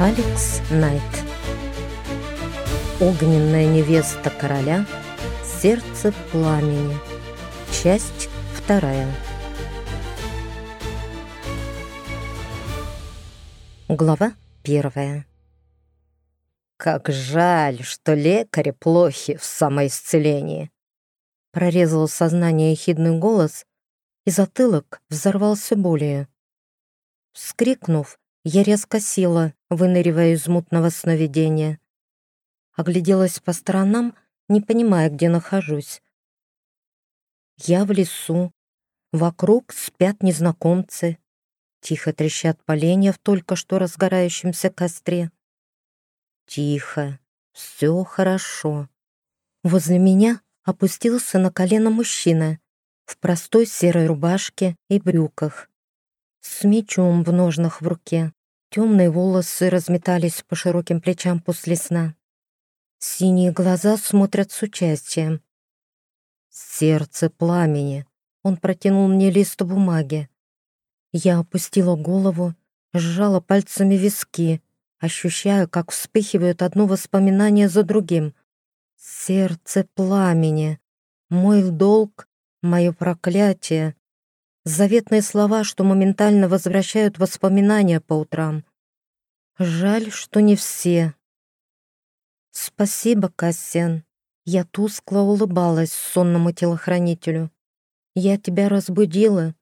Алекс Найт Огненная невеста короля Сердце пламени Часть вторая Глава первая «Как жаль, что лекари плохи в самоисцелении!» Прорезал сознание ехидный голос, и затылок взорвался более. Вскрикнув, я резко села, выныривая из мутного сновидения. Огляделась по сторонам, не понимая, где нахожусь. Я в лесу. Вокруг спят незнакомцы. Тихо трещат поленья в только что разгорающемся костре. Тихо, все хорошо. Возле меня опустился на колено мужчина в простой серой рубашке и брюках, с мечом в ножнах в руке. Темные волосы разметались по широким плечам после сна. Синие глаза смотрят с участием. Сердце пламени. Он протянул мне лист бумаги. Я опустила голову, сжала пальцами виски, ощущая, как вспыхивают одно воспоминание за другим. Сердце пламени. Мой долг, мое проклятие. Заветные слова, что моментально возвращают воспоминания по утрам. Жаль, что не все. Спасибо, Кассиан. Я тускло улыбалась сонному телохранителю. Я тебя разбудила.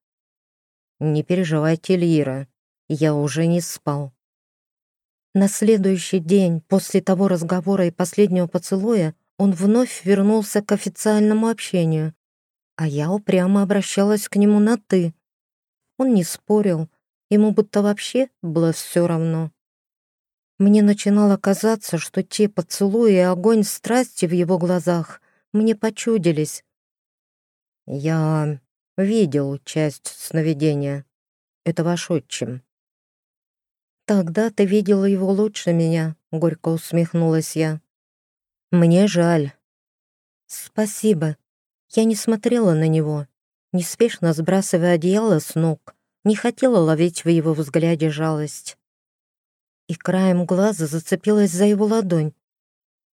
Не переживайте, Лира. Я уже не спал. На следующий день, после того разговора и последнего поцелуя, он вновь вернулся к официальному общению а я упрямо обращалась к нему на «ты». Он не спорил, ему будто вообще было все равно. Мне начинало казаться, что те поцелуи и огонь страсти в его глазах мне почудились. «Я видел часть сновидения. Это ваш отчим». «Тогда ты видела его лучше меня», — горько усмехнулась я. «Мне жаль». «Спасибо», я не смотрела на него, неспешно сбрасывая одеяло с ног, не хотела ловить в его взгляде жалость. И краем глаза зацепилась за его ладонь.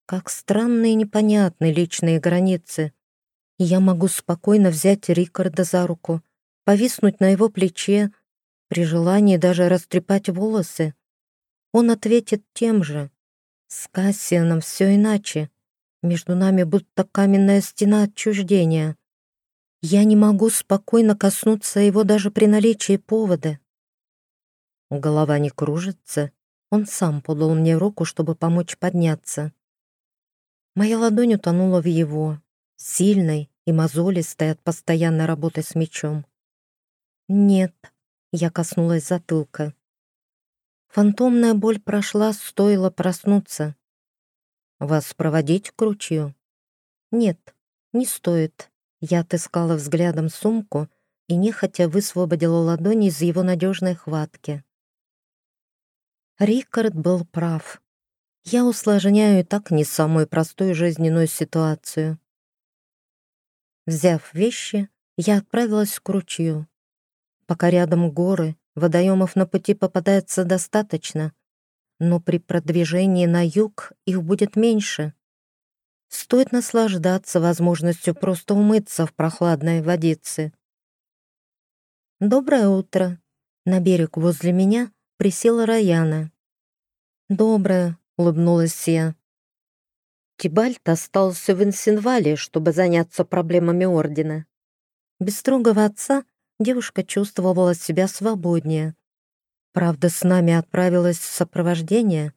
Как странные и непонятные личные границы. я могу спокойно взять Рикарда за руку, повиснуть на его плече, при желании даже растрепать волосы. Он ответит тем же. С Кассианом все иначе. Между нами будто каменная стена отчуждения. Я не могу спокойно коснуться его даже при наличии повода. Голова не кружится. Он сам подал мне руку, чтобы помочь подняться. Моя ладонь утонула в его, сильной и мозолистой от постоянной работы с мечом. «Нет», — я коснулась затылка. Фантомная боль прошла, стоило проснуться. Вас проводить к ручью? Нет, не стоит. Я отыскала взглядом сумку и нехотя высвободила ладони из его надежной хватки. Рикард был прав. Я усложняю и так не самую простую жизненную ситуацию. Взяв вещи, я отправилась к ручью. Пока рядом горы, водоемов на пути попадается достаточно, но при продвижении на юг их будет меньше. Стоит наслаждаться возможностью просто умыться в прохладной водице. «Доброе утро!» На берег возле меня присела Раяна. «Доброе!» — улыбнулась я. Тибальт остался в Инсинвале, чтобы заняться проблемами Ордена. Без строгого отца девушка чувствовала себя свободнее. Правда, с нами отправилась в сопровождение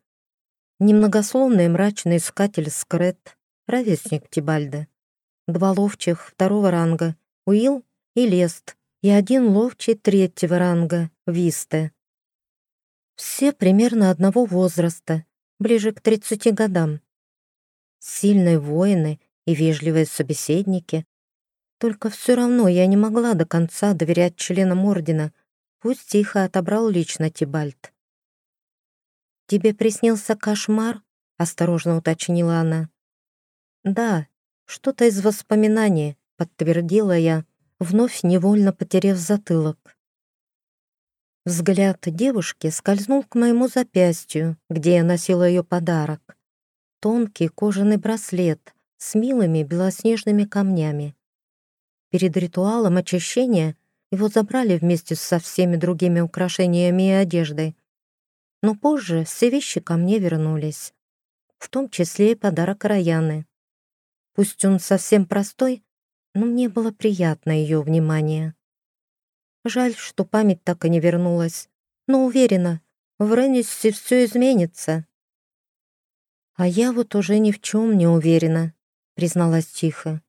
немногословный мрачный искатель Скрет, ровесник Тибальда, два ловчих второго ранга, Уилл и Лест, и один ловчий третьего ранга, Висте. Все примерно одного возраста, ближе к 30 годам. Сильные воины и вежливые собеседники. Только все равно я не могла до конца доверять членам Ордена — Пусть тихо отобрал лично Тибальт. «Тебе приснился кошмар?» — осторожно уточнила она. «Да, что-то из воспоминаний», — подтвердила я, вновь невольно потеряв затылок. Взгляд девушки скользнул к моему запястью, где я носила ее подарок. Тонкий кожаный браслет с милыми белоснежными камнями. Перед ритуалом очищения его забрали вместе со всеми другими украшениями и одеждой. Но позже все вещи ко мне вернулись, в том числе и подарок Раяны. Пусть он совсем простой, но мне было приятно ее внимание. Жаль, что память так и не вернулась, но уверена, в Реннисе все изменится. А я вот уже ни в чем не уверена, призналась тихо.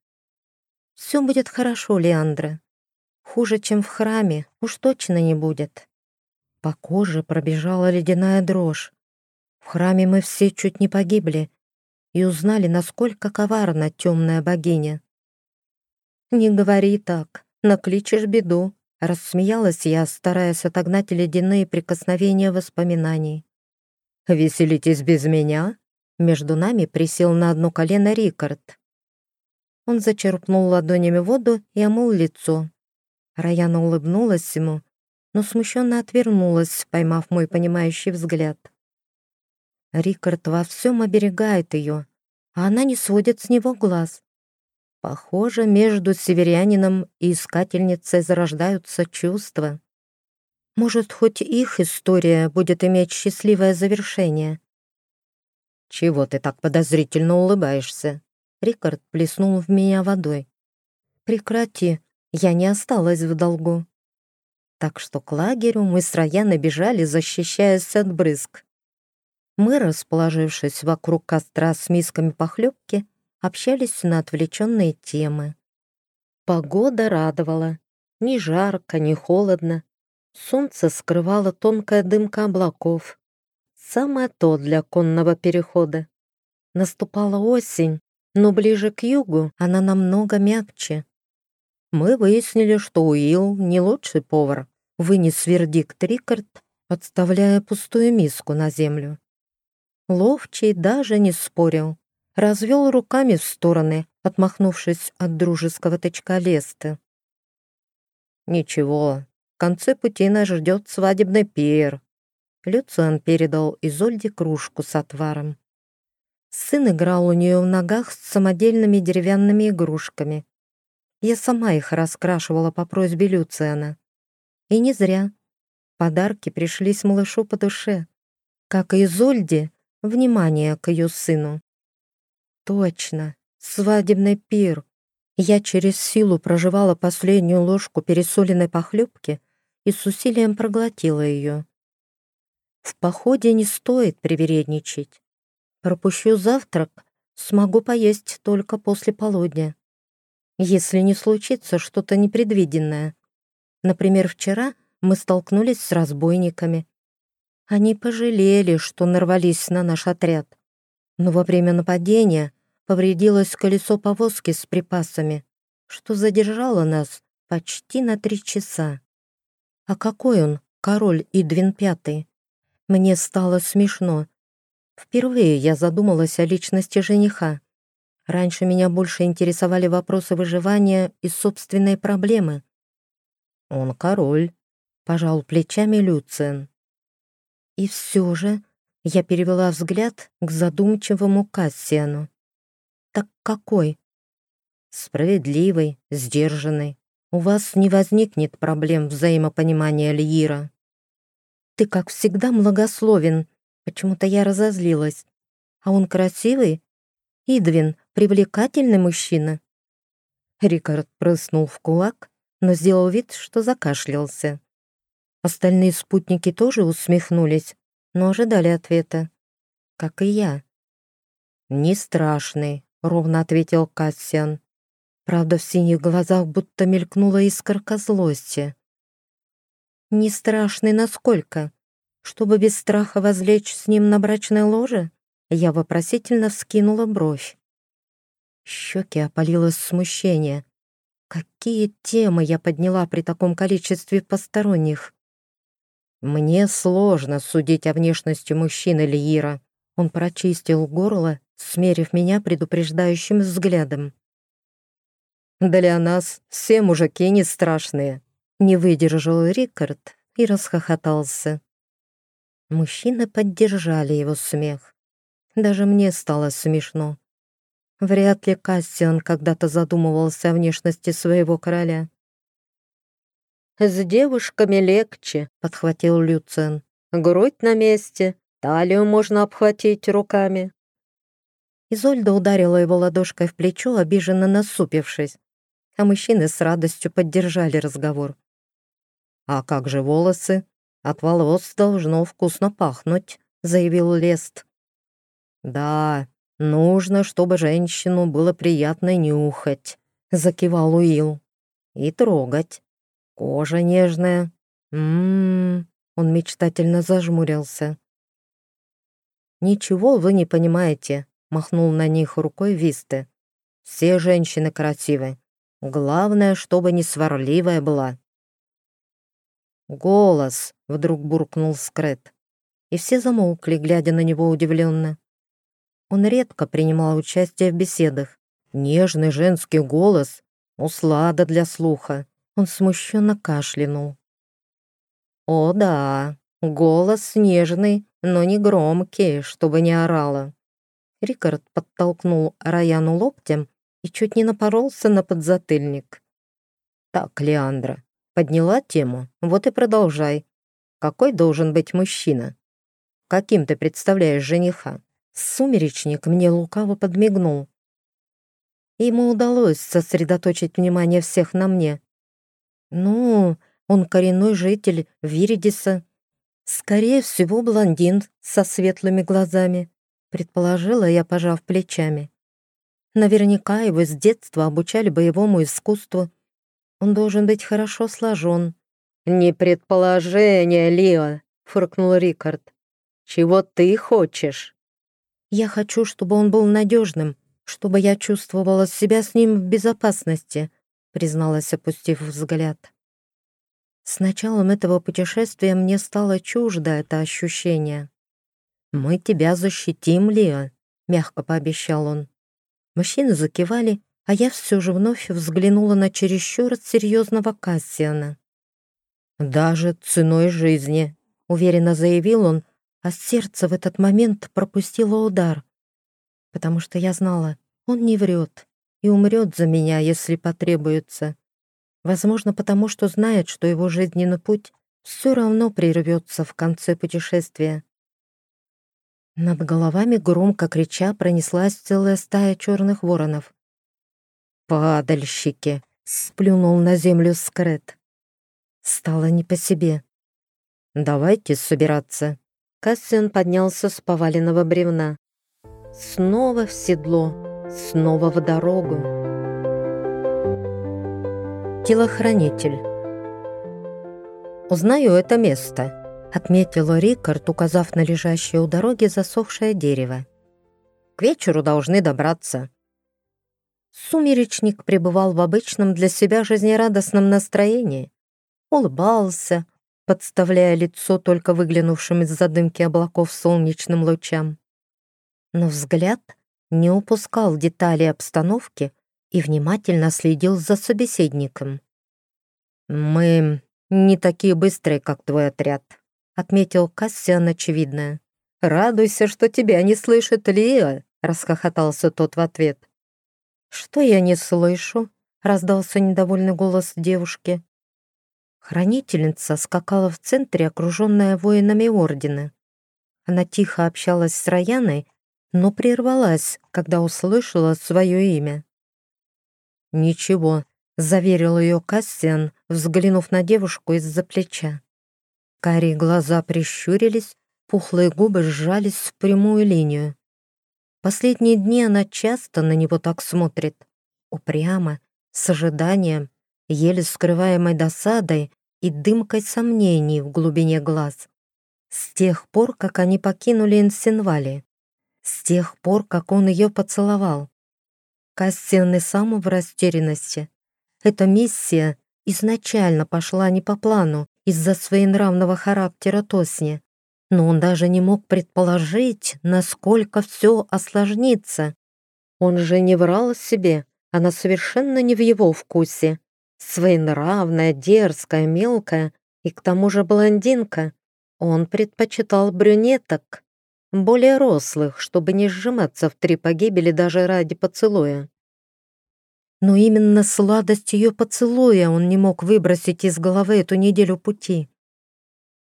Все будет хорошо, Леандра. Хуже, чем в храме, уж точно не будет. По коже пробежала ледяная дрожь. В храме мы все чуть не погибли и узнали, насколько коварна темная богиня. «Не говори так, накличешь беду», — рассмеялась я, стараясь отогнать ледяные прикосновения воспоминаний. «Веселитесь без меня?» Между нами присел на одно колено Рикард. Он зачерпнул ладонями воду и омыл лицо. Раяна улыбнулась ему, но смущенно отвернулась, поймав мой понимающий взгляд. Рикард во всем оберегает ее, а она не сводит с него глаз. Похоже, между северянином и искательницей зарождаются чувства. Может, хоть их история будет иметь счастливое завершение. «Чего ты так подозрительно улыбаешься?» Рикард плеснул в меня водой. «Прекрати, я не осталась в долгу». Так что к лагерю мы с Раяной бежали, защищаясь от брызг. Мы, расположившись вокруг костра с мисками похлебки, общались на отвлеченные темы. Погода радовала. Ни жарко, ни холодно. Солнце скрывало тонкая дымка облаков. Самое то для конного перехода. Наступала осень, но ближе к югу она намного мягче. Мы выяснили, что Уилл не лучший повар, вынес вердикт Рикард, подставляя пустую миску на землю. Ловчий даже не спорил, развел руками в стороны, отмахнувшись от дружеского тычка Лесты. «Ничего, в конце пути нас ждет свадебный пир». Люциан передал Изольде кружку с отваром. Сын играл у нее в ногах с самодельными деревянными игрушками. Я сама их раскрашивала по просьбе Люциана. И не зря. Подарки пришлись малышу по душе. Как и Изольде, внимание к ее сыну. Точно, свадебный пир. Я через силу проживала последнюю ложку пересоленной похлебки и с усилием проглотила ее. В походе не стоит привередничать. Пропущу завтрак, смогу поесть только после полудня. Если не случится что-то непредвиденное. Например, вчера мы столкнулись с разбойниками. Они пожалели, что нарвались на наш отряд. Но во время нападения повредилось колесо повозки с припасами, что задержало нас почти на три часа. А какой он, король Идвин Пятый? Мне стало смешно. Впервые я задумалась о личности жениха. Раньше меня больше интересовали вопросы выживания и собственной проблемы. «Он король», — пожал плечами Люциен. И все же я перевела взгляд к задумчивому Кассиану. «Так какой?» «Справедливый, сдержанный. У вас не возникнет проблем взаимопонимания Льира». «Ты, как всегда, многословен», Почему-то я разозлилась. А он красивый? Идвин — привлекательный мужчина. Рикард прыснул в кулак, но сделал вид, что закашлялся. Остальные спутники тоже усмехнулись, но ожидали ответа. Как и я. «Не страшный», — ровно ответил Кассиан. Правда, в синих глазах будто мелькнула искорка злости. «Не страшный насколько?» чтобы без страха возлечь с ним на брачное ложе? Я вопросительно вскинула бровь. Щеки опалилось смущение. Какие темы я подняла при таком количестве посторонних? Мне сложно судить о внешности мужчины Лиира. Он прочистил горло, смерив меня предупреждающим взглядом. «Для нас все мужики не страшные», — не выдержал Рикард, и расхохотался. Мужчины поддержали его смех. Даже мне стало смешно. Вряд ли Кассиан когда-то задумывался о внешности своего короля. «С девушками легче», — подхватил Люцен. «Грудь на месте, талию можно обхватить руками». Изольда ударила его ладошкой в плечо, обиженно насупившись, а мужчины с радостью поддержали разговор. «А как же волосы? От волос должно вкусно пахнуть», — заявил Лест. «Да, нужно, чтобы женщину было приятно нюхать», — закивал Уилл. «И трогать. Кожа нежная. Ммм...» Он мечтательно зажмурился. «Ничего вы не понимаете», — махнул на них рукой Висты. «Все женщины красивы. Главное, чтобы не сварливая была». «Голос!» — вдруг буркнул Скрет. И все замолкли, глядя на него удивленно. Он редко принимал участие в беседах. Нежный женский голос, услада для слуха. Он смущенно кашлянул. «О да, голос нежный, но не громкий, чтобы не орала». Рикард подтолкнул Раяну локтем и чуть не напоролся на подзатыльник. «Так, Леандра, подняла тему, вот и продолжай. Какой должен быть мужчина? Каким ты представляешь жениха?» Сумеречник мне лукаво подмигнул. Ему удалось сосредоточить внимание всех на мне. «Ну, он коренной житель Виридиса. Скорее всего, блондин со светлыми глазами», предположила я, пожав плечами. Наверняка его с детства обучали боевому искусству. Он должен быть хорошо сложен. «Не предположение, Лио», — фыркнул Рикард. «Чего ты хочешь?» «Я хочу, чтобы он был надежным, чтобы я чувствовала себя с ним в безопасности», призналась, опустив взгляд. С началом этого путешествия мне стало чуждо это ощущение. «Мы тебя защитим, Лиа», — мягко пообещал он. Мужчины закивали, а я все же вновь взглянула на чересчур серьезного Кассиана. «Даже ценой жизни», — уверенно заявил он, а сердце в этот момент пропустило удар, потому что я знала, он не врет и умрет за меня, если потребуется. Возможно, потому что знает, что его жизненный путь все равно прервется в конце путешествия. Над головами громко крича пронеслась целая стая черных воронов. «Падальщики!» — сплюнул на землю скрет. Стало не по себе. «Давайте собираться». Кассиан поднялся с поваленного бревна. Снова в седло, снова в дорогу. Телохранитель. «Узнаю это место», отметил Рикард, указав на лежащее у дороги засохшее дерево. «К вечеру должны добраться». Сумеречник пребывал в обычном для себя жизнерадостном настроении. Улыбался, подставляя лицо только выглянувшим из-за дымки облаков солнечным лучам. Но взгляд не упускал детали обстановки и внимательно следил за собеседником. «Мы не такие быстрые, как твой отряд», — отметил Кассиан очевидное. «Радуйся, что тебя не слышит Лия», — расхохотался тот в ответ. «Что я не слышу?» — раздался недовольный голос девушки. Хранительница скакала в центре, окруженная воинами ордена. Она тихо общалась с Раяной, но прервалась, когда услышала свое имя. «Ничего», — заверил ее Кассиан, взглянув на девушку из-за плеча. Карие глаза прищурились, пухлые губы сжались в прямую линию. Последние дни она часто на него так смотрит. Упрямо, с ожиданием, еле скрываемой досадой и дымкой сомнений в глубине глаз. С тех пор, как они покинули Инсенвали. С тех пор, как он ее поцеловал. Кассиан и сам в растерянности. Эта миссия изначально пошла не по плану, из-за своенравного характера Тосни, но он даже не мог предположить, насколько все осложнится. Он же не врал себе, она совершенно не в его вкусе. Своенравная, дерзкая, мелкая, И к тому же блондинка. Он предпочитал брюнеток, более рослых, чтобы не сжиматься в три погибели даже ради поцелуя. Но именно сладость ее поцелуя он не мог выбросить из головы эту неделю пути.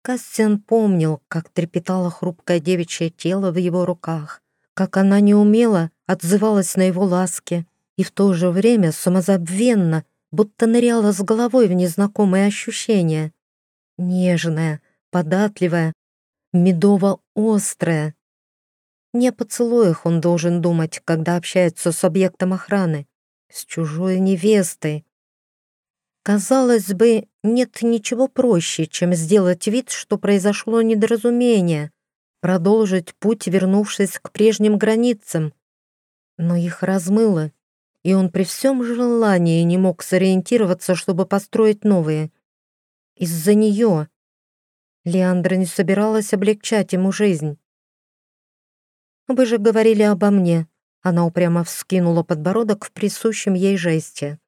Кассиан помнил, как трепетало хрупкое девичье тело в его руках, как она неумело отзывалась на его ласки и в то же время самозабвенно, будто ныряла с головой в незнакомые ощущения. Нежная, податливая, медово-острая. Не о поцелуях он должен думать, когда общается с объектом охраны, с чужой невестой, Казалось бы, нет ничего проще, чем сделать вид, что произошло недоразумение, продолжить путь, вернувшись к прежним границам. Но их размыло, и он при всем желании не мог сориентироваться, чтобы построить новые. Из-за нее Леандра не собиралась облегчать ему жизнь. «Вы же говорили обо мне», — она упрямо вскинула подбородок в присущем ей жесте.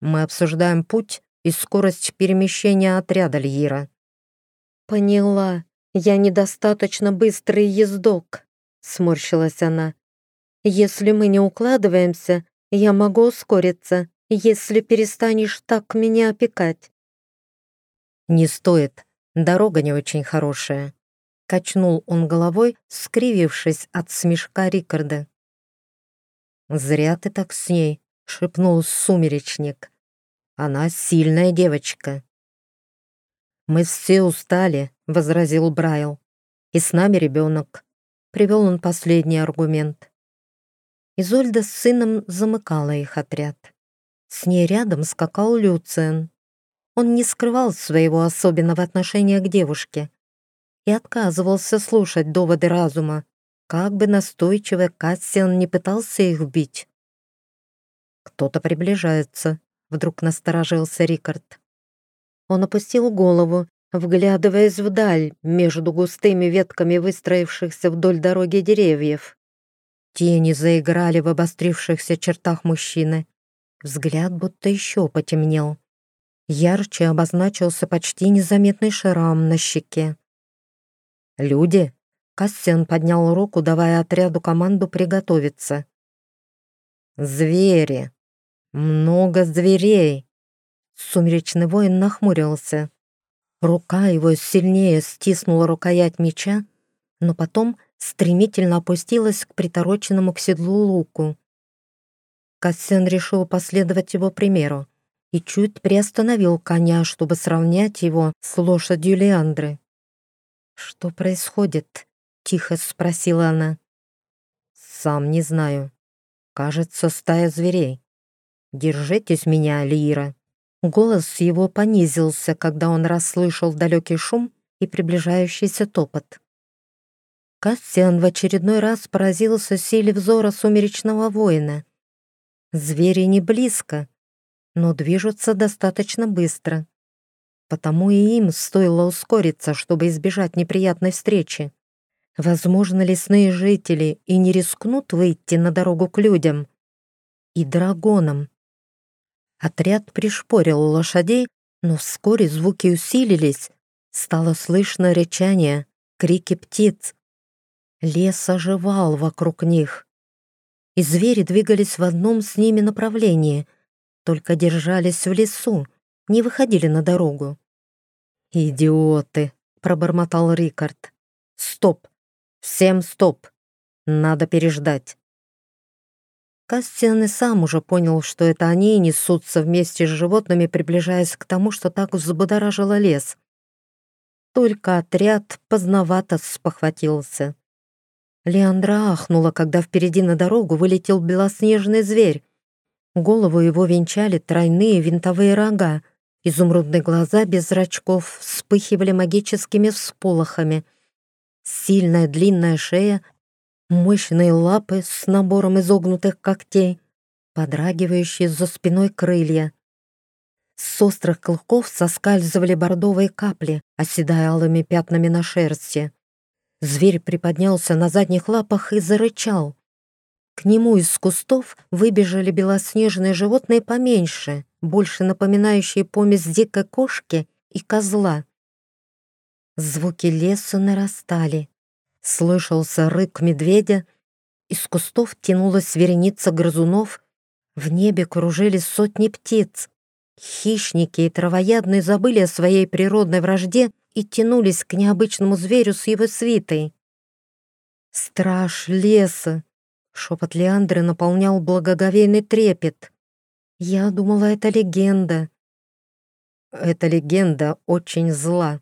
Мы обсуждаем путь и скорость перемещения отряда Льира». «Поняла. Я недостаточно быстрый ездок», — сморщилась она. «Если мы не укладываемся, я могу ускориться, если перестанешь так меня опекать». «Не стоит. Дорога не очень хорошая», — качнул он головой, скривившись от смешка Рикарда. «Зря ты так с ней шепнул сумеречник. Она сильная девочка. Мы все устали, возразил Брайл. И с нами ребенок. Привел он последний аргумент. Изольда с сыном замыкала их отряд. С ней рядом скакал Люциен. Он не скрывал своего особенного отношения к девушке и отказывался слушать доводы разума, как бы настойчиво Кассиан не пытался их бить. Кто-то приближается. Вдруг насторожился Рикард. Он опустил голову, вглядываясь вдаль между густыми ветками выстроившихся вдоль дороги деревьев. Тени заиграли в обострившихся чертах мужчины. Взгляд будто еще потемнел. Ярче обозначился почти незаметный шрам на щеке. «Люди!» Кассиан поднял руку, давая отряду команду приготовиться. «Звери!» Много зверей. Сумеречный воин нахмурился. Рука его сильнее стиснула рукоять меча, но потом стремительно опустилась к притороченному к седлу луку. Кассен решил последовать его примеру и чуть приостановил коня, чтобы сравнять его с лошадью Леандры. «Что происходит?» — тихо спросила она. «Сам не знаю. Кажется, стая зверей. «Держитесь меня, Лира!» Голос его понизился, когда он расслышал далекий шум и приближающийся топот. Кассиан в очередной раз поразился силе взора сумеречного воина. Звери не близко, но движутся достаточно быстро. Потому и им стоило ускориться, чтобы избежать неприятной встречи. Возможно, лесные жители и не рискнут выйти на дорогу к людям и драгонам. Отряд пришпорил лошадей, но вскоре звуки усилились. Стало слышно речание, крики птиц. Лес оживал вокруг них. И звери двигались в одном с ними направлении, только держались в лесу, не выходили на дорогу. «Идиоты!» — пробормотал Рикард. «Стоп! Всем стоп! Надо переждать!» Кастиан и сам уже понял, что это они несутся вместе с животными, приближаясь к тому, что так взбудоражило лес. Только отряд поздновато спохватился. Леандра ахнула, когда впереди на дорогу вылетел белоснежный зверь. Голову его венчали тройные винтовые рога, изумрудные глаза без зрачков вспыхивали магическими всполохами. Сильная длинная шея мощные лапы с набором изогнутых когтей, подрагивающие за спиной крылья. С острых клыков соскальзывали бордовые капли, оседая алыми пятнами на шерсти. Зверь приподнялся на задних лапах и зарычал. К нему из кустов выбежали белоснежные животные поменьше, больше напоминающие помесь дикой кошки и козла. Звуки леса нарастали. Слышался рык медведя, из кустов тянулась вереница грызунов, в небе кружили сотни птиц. Хищники и травоядные забыли о своей природной вражде и тянулись к необычному зверю с его свитой. «Страж леса!» — шепот Леандры наполнял благоговейный трепет. «Я думала, это легенда». «Эта легенда очень зла,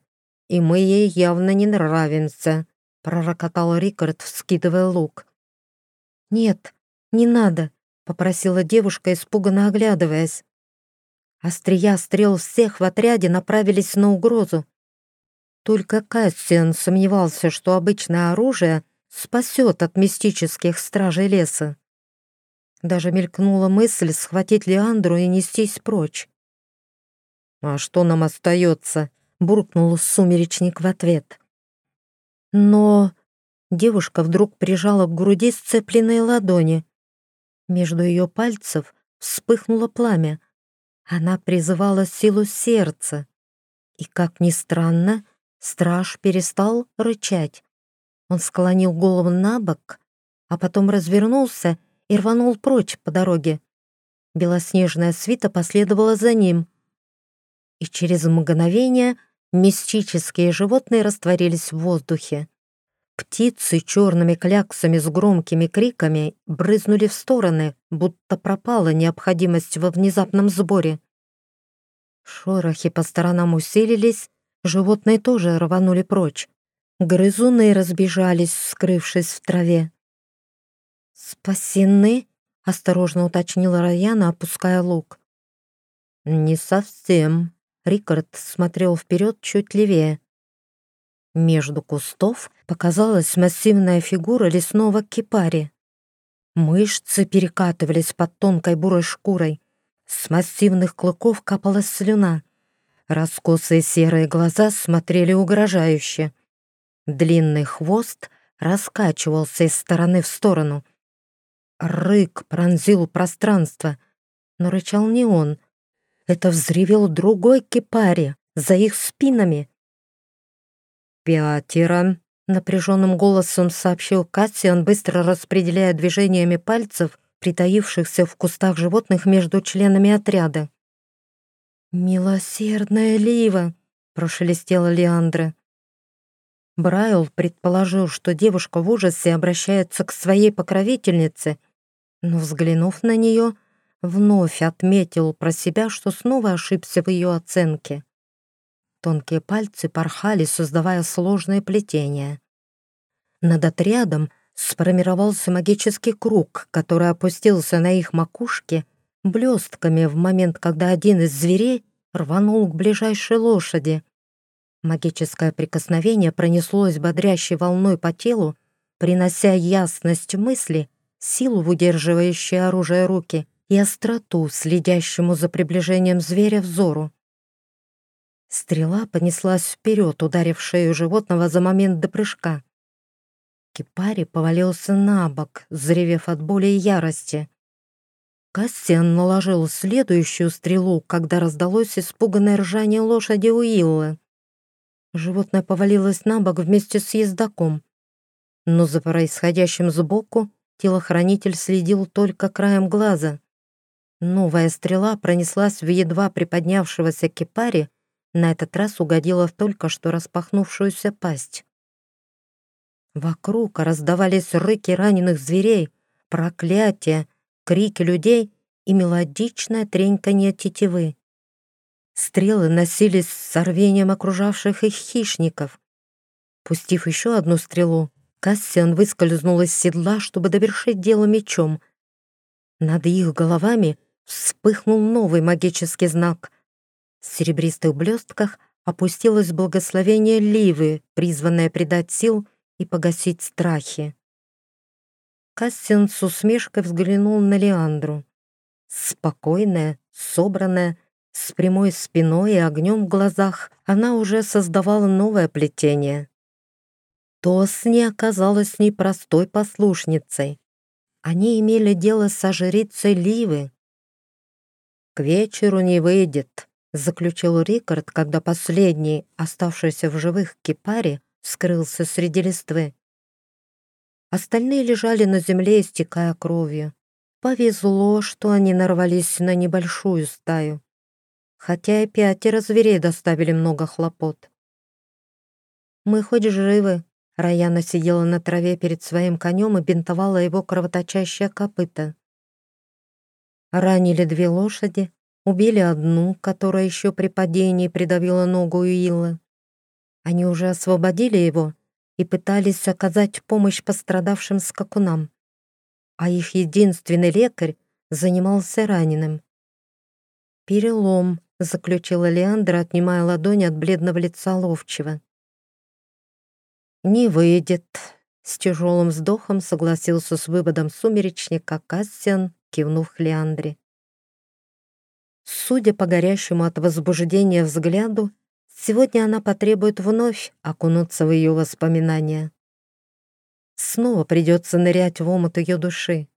и мы ей явно не нравимся», — пророкотал Рикард, вскидывая лук. «Нет, не надо», — попросила девушка, испуганно оглядываясь. Острия стрел всех в отряде направились на угрозу. Только Кассиан сомневался, что обычное оружие спасет от мистических стражей леса. Даже мелькнула мысль схватить Леандру и нестись прочь. «А что нам остается?» — буркнул сумеречник в ответ. Но девушка вдруг прижала к груди сцепленные ладони. Между ее пальцев вспыхнуло пламя. Она призывала силу сердца. И, как ни странно, страж перестал рычать. Он склонил голову на бок, а потом развернулся и рванул прочь по дороге. Белоснежная свита последовала за ним. И через мгновение мистические животные растворились в воздухе. Птицы черными кляксами с громкими криками брызнули в стороны, будто пропала необходимость во внезапном сборе. Шорохи по сторонам усилились, животные тоже рванули прочь. Грызуны разбежались, скрывшись в траве. «Спасены?» — осторожно уточнила Раяна, опуская лук. «Не совсем», — Рикард смотрел вперед чуть левее. Между кустов показалась массивная фигура лесного кипари. Мышцы перекатывались под тонкой бурой шкурой. С массивных клыков капала слюна. Раскосые серые глаза смотрели угрожающе. Длинный хвост раскачивался из стороны в сторону. Рык пронзил пространство, но рычал не он. Это взревел другой кипари за их спинами. «Пятеро», — напряженным голосом сообщил Кассиан, быстро распределяя движениями пальцев, притаившихся в кустах животных между членами отряда. «Милосердная Лива!» — прошелестела Леандра. Брайл предположил, что девушка в ужасе обращается к своей покровительнице, но, взглянув на нее, вновь отметил про себя, что снова ошибся в ее оценке. Тонкие пальцы порхали, создавая сложное плетение. Над отрядом сформировался магический круг, который опустился на их макушке блестками в момент, когда один из зверей рванул к ближайшей лошади. Магическое прикосновение пронеслось бодрящей волной по телу, принося ясность мысли, силу, выдерживающую оружие руки, и остроту, следящему за приближением зверя взору. Стрела понеслась вперед, ударив шею животного за момент до прыжка. Кипари повалился на бок, заревев от боли и ярости. Кассиан наложил следующую стрелу, когда раздалось испуганное ржание лошади Уиллы. Животное повалилось на бок вместе с ездаком. Но за происходящим сбоку телохранитель следил только краем глаза. Новая стрела пронеслась в едва приподнявшегося кипари на этот раз угодила в только что распахнувшуюся пасть. Вокруг раздавались рыки раненых зверей, проклятия, крики людей и мелодичное треньканье тетивы. Стрелы носились с рвением окружавших их хищников. Пустив еще одну стрелу, Кассиан выскользнул из седла, чтобы довершить дело мечом. Над их головами вспыхнул новый магический знак. В серебристых блестках опустилось благословение Ливы, призванное придать сил и погасить страхи. Кассин с усмешкой взглянул на Леандру. Спокойная, собранная, с прямой спиной и огнем в глазах, она уже создавала новое плетение. Тосни оказалась непростой послушницей. Они имели дело со жрицей Ливы. «К вечеру не выйдет», заключил Рикард, когда последний, оставшийся в живых кипари, скрылся среди листвы. Остальные лежали на земле, истекая кровью. Повезло, что они нарвались на небольшую стаю. Хотя и пятеро зверей доставили много хлопот. «Мы хоть живы», — Раяна сидела на траве перед своим конем и бинтовала его кровоточащее копыто. Ранили две лошади, убили одну, которая еще при падении придавила ногу Уилла. Они уже освободили его и пытались оказать помощь пострадавшим скакунам, а их единственный лекарь занимался раненым. «Перелом», — заключила Леандра, отнимая ладони от бледного лица ловчего. «Не выйдет», — с тяжелым вздохом согласился с выводом сумеречника Кассиан, кивнув Леандре. Судя по горящему от возбуждения взгляду, сегодня она потребует вновь окунуться в ее воспоминания. Снова придется нырять в омут ее души.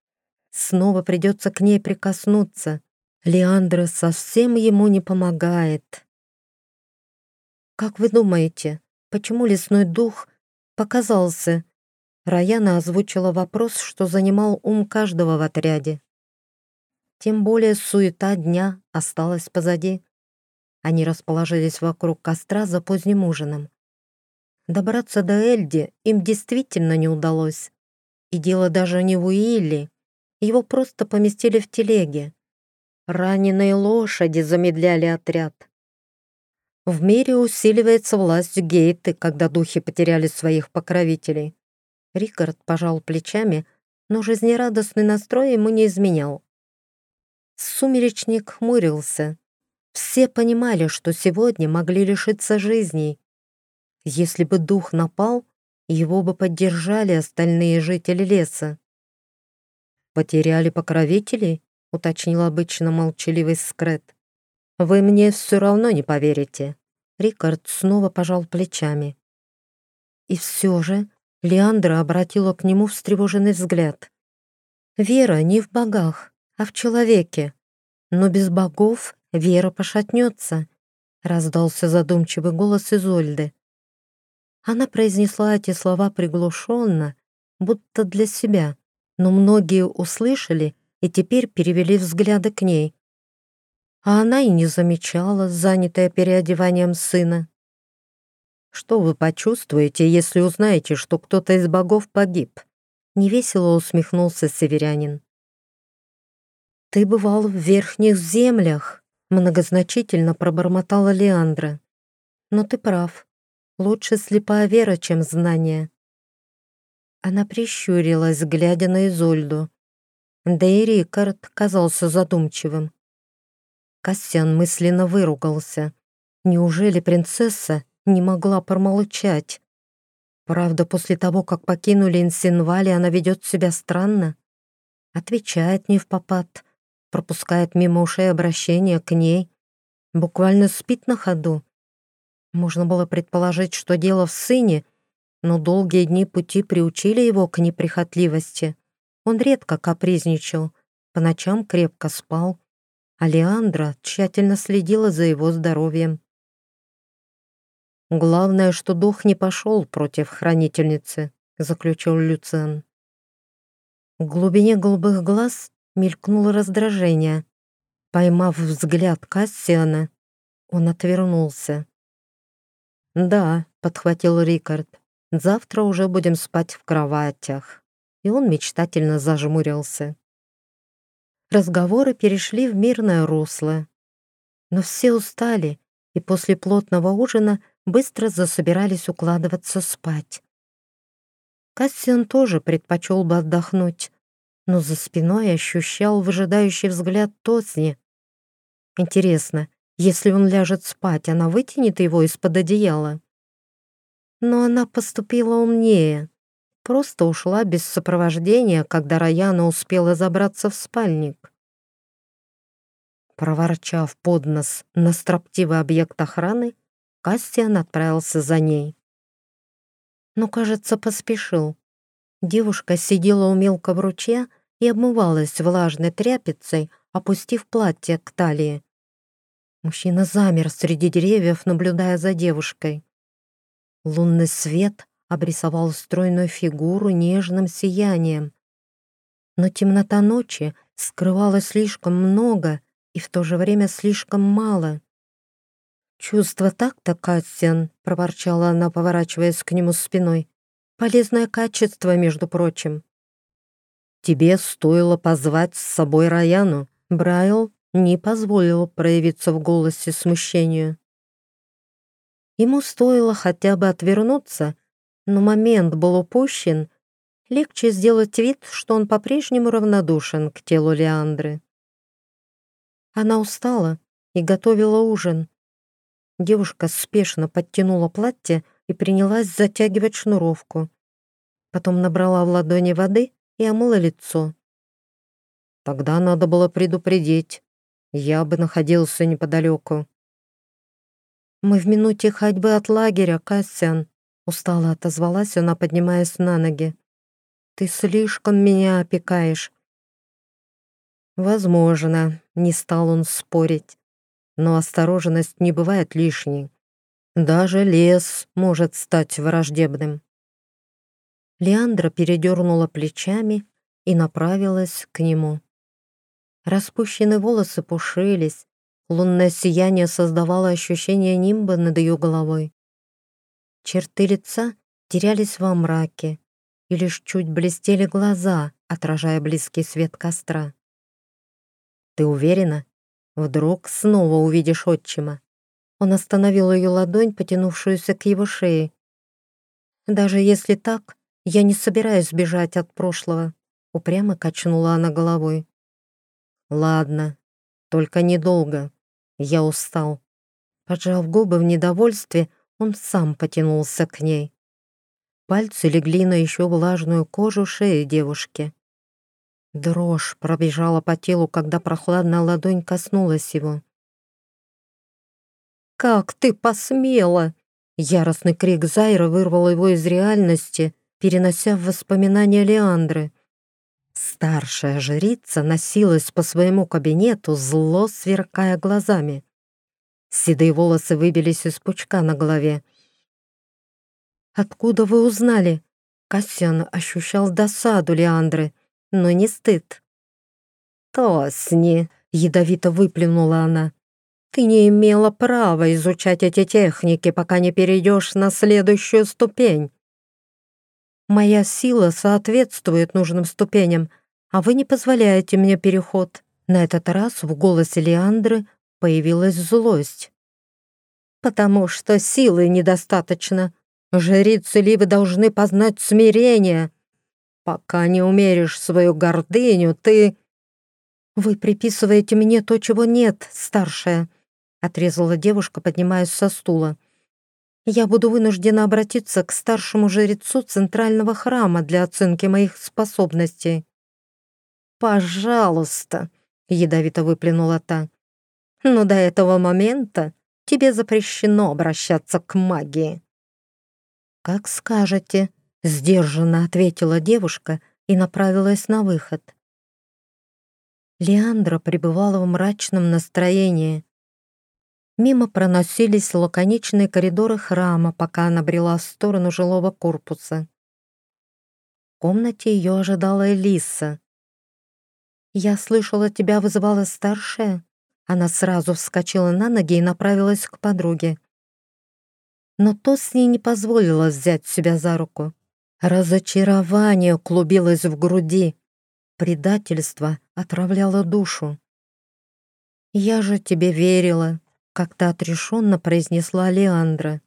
Снова придется к ней прикоснуться. Леандра совсем ему не помогает. «Как вы думаете, почему лесной дух показался?» Раяна озвучила вопрос, что занимал ум каждого в отряде. Тем более суета дня осталась позади. Они расположились вокруг костра за поздним ужином. Добраться до Эльди им действительно не удалось. И дело даже не в Уилле. Его просто поместили в телеге. Раненые лошади замедляли отряд. В мире усиливается власть Гейты, когда духи потеряли своих покровителей. Рикард пожал плечами, но жизнерадостный настрой ему не изменял. Сумеречник хмурился. Все понимали, что сегодня могли лишиться жизней. Если бы дух напал, его бы поддержали остальные жители леса. «Потеряли покровителей?» — уточнил обычно молчаливый скрет. «Вы мне все равно не поверите». Рикард снова пожал плечами. И все же Леандра обратила к нему встревоженный взгляд. «Вера не в богах, а в человеке. Но без богов вера пошатнется», — раздался задумчивый голос Изольды. Она произнесла эти слова приглушенно, будто для себя, но многие услышали и теперь перевели взгляды к ней. А она и не замечала, занятая переодеванием сына. «Что вы почувствуете, если узнаете, что кто-то из богов погиб?» Невесело усмехнулся северянин. «Ты бывал в верхних землях», — многозначительно пробормотала Леандра. «Но ты прав. Лучше слепая вера, чем знание». Она прищурилась, глядя на Изольду. Да и Рикард казался задумчивым. Кассиан мысленно выругался. Неужели принцесса не могла промолчать? Правда, после того, как покинули Инсинвали, она ведет себя странно. Отвечает не в попад, пропускает мимо ушей обращения к ней, буквально спит на ходу. Можно было предположить, что дело в сыне, но долгие дни пути приучили его к неприхотливости. Он редко капризничал, по ночам крепко спал, а Леандра тщательно следила за его здоровьем. «Главное, что дух не пошел против хранительницы», — заключил Люцен. В глубине голубых глаз мелькнуло раздражение. Поймав взгляд Кассиана, он отвернулся. «Да», — подхватил Рикард, — «завтра уже будем спать в кроватях». И он мечтательно зажмурился. Разговоры перешли в мирное русло. Но все устали, и после плотного ужина быстро засобирались укладываться спать. Кассиан тоже предпочел бы отдохнуть, но за спиной ощущал выжидающий взгляд Тосни. Интересно, если он ляжет спать, она вытянет его из-под одеяла? Но она поступила умнее. Просто ушла без сопровождения, когда Раяна успела забраться в спальник. Проворчав под нос на строптивый объект охраны, Кастиан отправился за ней. Но, кажется, поспешил. Девушка сидела у мелкого ручья и обмывалась влажной тряпицей, опустив платье к талии. Мужчина замер среди деревьев, наблюдая за девушкой. Лунный свет обрисовал стройную фигуру нежным сиянием. Но темнота ночи скрывала слишком много и в то же время слишком мало. «Чувство так-то, Кассиан», — проворчала она, поворачиваясь к нему спиной. «Полезное качество, между прочим». «Тебе стоило позвать с собой Раяну», — Брайл не позволил проявиться в голосе смущению. Ему стоило хотя бы отвернуться, но момент был упущен. Легче сделать вид, что он по-прежнему равнодушен к телу Леандры. Она устала и готовила ужин. Девушка спешно подтянула платье и принялась затягивать шнуровку. Потом набрала в ладони воды и омыла лицо. Тогда надо было предупредить. Я бы находился неподалеку. «Мы в минуте ходьбы от лагеря, Кассиан», — устало отозвалась она, поднимаясь на ноги. «Ты слишком меня опекаешь». «Возможно», — не стал он спорить но осторожность не бывает лишней. Даже лес может стать враждебным. Леандра передернула плечами и направилась к нему. Распущенные волосы пушились, лунное сияние создавало ощущение нимба над ее головой. Черты лица терялись во мраке, и лишь чуть блестели глаза, отражая близкий свет костра. «Ты уверена?» Вдруг снова увидишь отчима. Он остановил ее ладонь, потянувшуюся к его шее. «Даже если так, я не собираюсь бежать от прошлого», — упрямо качнула она головой. «Ладно, только недолго. Я устал». Поджав губы в недовольстве, он сам потянулся к ней. Пальцы легли на еще влажную кожу шеи девушки. Дрожь пробежала по телу, когда прохладная ладонь коснулась его. «Как ты посмела!» Яростный крик Зайра вырвал его из реальности, перенося в воспоминания Леандры. Старшая жрица носилась по своему кабинету, зло сверкая глазами. Седые волосы выбились из пучка на голове. «Откуда вы узнали?» Кассиан ощущал досаду Леандры но не стыд. «Тосни!» — ядовито выплюнула она. «Ты не имела права изучать эти техники, пока не перейдешь на следующую ступень. Моя сила соответствует нужным ступеням, а вы не позволяете мне переход». На этот раз в голосе Леандры появилась злость. «Потому что силы недостаточно. Жрицы Ливы должны познать смирение, Пока не умеришь свою гордыню, ты...» «Вы приписываете мне то, чего нет, старшая», — отрезала девушка, поднимаясь со стула. «Я буду вынуждена обратиться к старшему жрецу центрального храма для оценки моих способностей». «Пожалуйста», — ядовито выплюнула та. «Но до этого момента тебе запрещено обращаться к магии». «Как скажете», Сдержанно ответила девушка и направилась на выход. Леандра пребывала в мрачном настроении. Мимо проносились лаконичные коридоры храма, пока она брела в сторону жилого корпуса. В комнате ее ожидала Элиса. «Я слышала, тебя вызывала старшая?» Она сразу вскочила на ноги и направилась к подруге. Но то с ней не позволило взять себя за руку. Разочарование клубилось в груди. Предательство отравляло душу. «Я же тебе верила», — как-то отрешенно произнесла Леандра.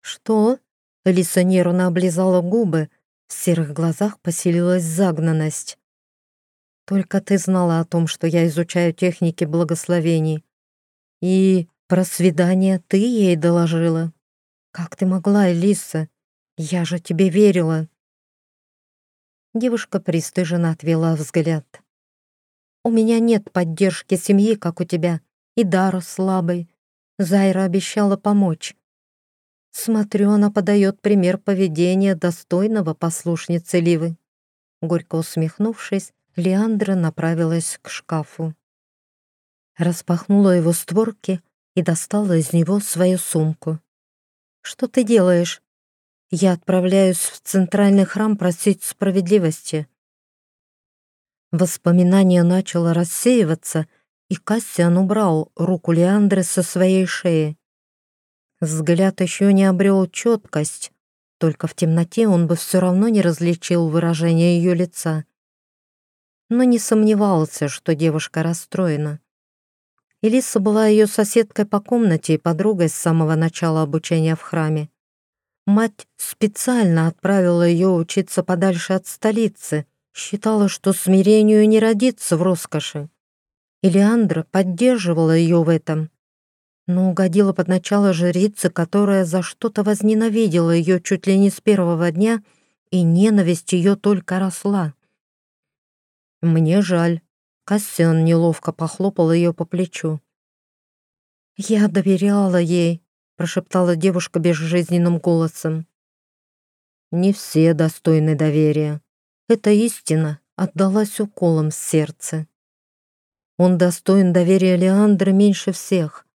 «Что?» — Лиса нервно облизала губы, в серых глазах поселилась загнанность. «Только ты знала о том, что я изучаю техники благословений. И про свидание ты ей доложила. Как ты могла, Элиса? Я же тебе верила!» Девушка пристыженно отвела взгляд. «У меня нет поддержки семьи, как у тебя, и дара слабый. Зайра обещала помочь. Смотрю, она подает пример поведения достойного послушницы Ливы». Горько усмехнувшись, Леандра направилась к шкафу. распахнула его створки и достала из него свою сумку. «Что ты делаешь?» «Я отправляюсь в центральный храм просить справедливости». Воспоминание начало рассеиваться, и Кассиан убрал руку Леандры со своей шеи. Взгляд еще не обрел четкость, только в темноте он бы все равно не различил выражение ее лица. Но не сомневался, что девушка расстроена. Элиса была ее соседкой по комнате и подругой с самого начала обучения в храме. Мать специально отправила ее учиться подальше от столицы, считала, что смирению не родится в роскоши. Илиандра поддерживала ее в этом, но угодила под начало жрицы, которая за что-то возненавидела ее чуть ли не с первого дня, и ненависть ее только росла. «Мне жаль», — Кассиан неловко похлопал ее по плечу. «Я доверяла ей», — прошептала девушка безжизненным голосом. «Не все достойны доверия. Эта истина отдалась уколом в сердце. Он достоин доверия Леандры меньше всех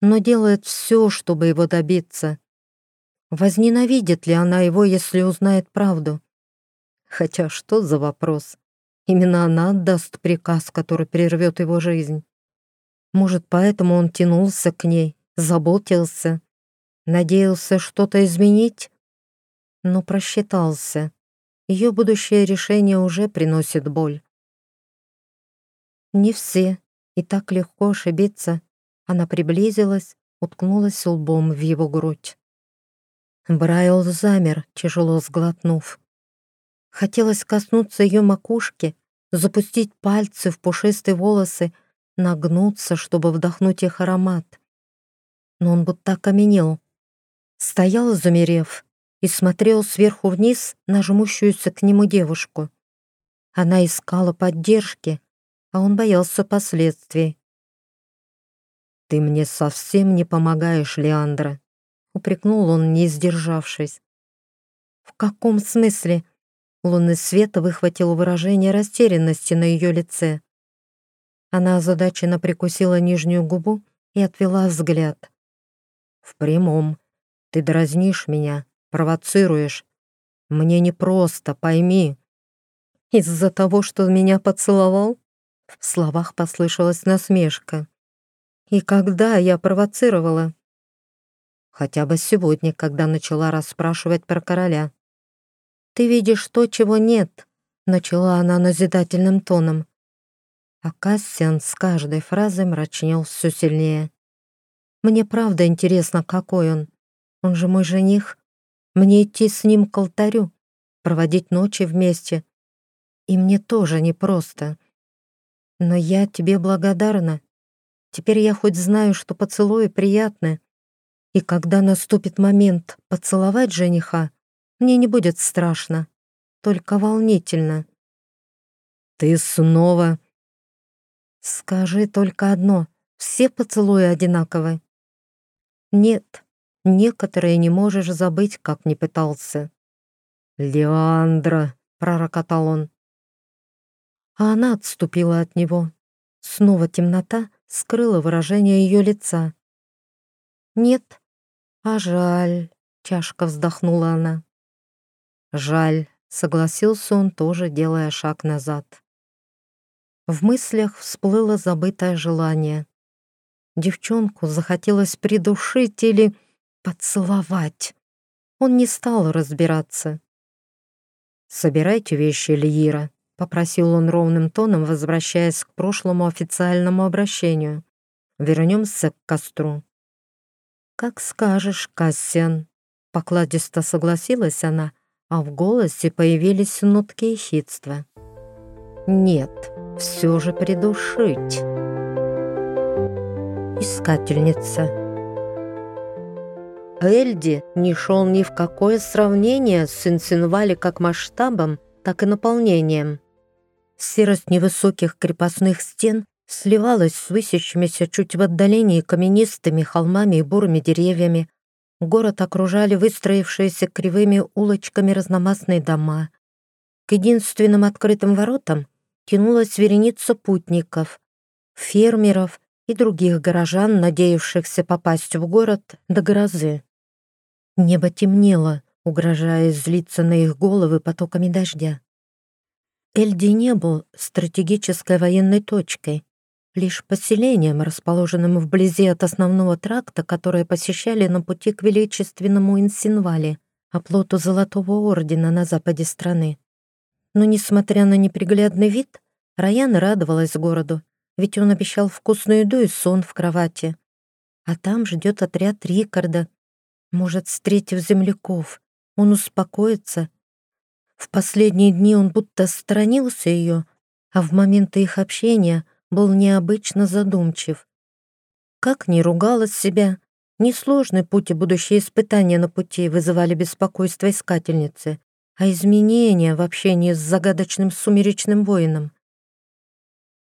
но делает все, чтобы его добиться. Возненавидит ли она его, если узнает правду? Хотя что за вопрос? Именно она отдаст приказ, который прервет его жизнь. Может, поэтому он тянулся к ней, заботился, надеялся что-то изменить? Но просчитался. Ее будущее решение уже приносит боль. Не все, и так легко ошибиться, она приблизилась, уткнулась лбом в его грудь. Брайл замер, тяжело сглотнув. Хотелось коснуться ее макушки, запустить пальцы в пушистые волосы, нагнуться, чтобы вдохнуть их аромат. Но он будто окаменел. Стоял, замерев, и смотрел сверху вниз на жмущуюся к нему девушку. Она искала поддержки, а он боялся последствий. «Ты мне совсем не помогаешь, Леандра», — упрекнул он, не сдержавшись. «В каком смысле?» Лунный свет выхватил выражение растерянности на ее лице. Она озадаченно прикусила нижнюю губу и отвела взгляд. «В прямом. Ты дразнишь меня, провоцируешь. Мне непросто, пойми». «Из-за того, что меня поцеловал?» В словах послышалась насмешка. И когда я провоцировала? Хотя бы сегодня, когда начала расспрашивать про короля. «Ты видишь то, чего нет», — начала она назидательным тоном. А Кассиан с каждой фразой мрачнел все сильнее. «Мне правда интересно, какой он. Он же мой жених. Мне идти с ним к алтарю, проводить ночи вместе. И мне тоже непросто. Но я тебе благодарна. Теперь я хоть знаю, что поцелуи приятны. И когда наступит момент поцеловать жениха, мне не будет страшно, только волнительно. Ты снова... Скажи только одно, все поцелуи одинаковы? Нет, некоторые не можешь забыть, как не пытался. «Леандра!» — пророкотал он. А она отступила от него. Снова темнота, скрыла выражение ее лица. «Нет, а жаль», — тяжко вздохнула она. «Жаль», — согласился он, тоже делая шаг назад. В мыслях всплыло забытое желание. Девчонку захотелось придушить или поцеловать. Он не стал разбираться. «Собирайте вещи, Льира», Попросил он ровным тоном, возвращаясь к прошлому официальному обращению. «Вернемся к костру». «Как скажешь, Кассиан», — покладисто согласилась она, а в голосе появились нотки ехидства. «Нет, все же придушить». Искательница. Эльди не шел ни в какое сравнение с Инсинвали как масштабом, так и наполнением. Серость невысоких крепостных стен сливалась с высящимися чуть в отдалении каменистыми холмами и бурыми деревьями. Город окружали выстроившиеся кривыми улочками разномастные дома. К единственным открытым воротам тянулась вереница путников, фермеров и других горожан, надеявшихся попасть в город до грозы. Небо темнело, угрожая злиться на их головы потоками дождя. Эльди не был стратегической военной точкой, лишь поселением, расположенным вблизи от основного тракта, которое посещали на пути к величественному Инсинвале, оплоту Золотого Ордена на западе страны. Но, несмотря на неприглядный вид, Раян радовалась городу, ведь он обещал вкусную еду и сон в кровати. А там ждет отряд Рикарда. Может, встретив земляков, он успокоится. В последние дни он будто сторонился ее, а в моменты их общения был необычно задумчив. Как ни ругалась себя, несложный путь и будущие испытания на пути вызывали беспокойство искательницы, а изменения в общении с загадочным сумеречным воином.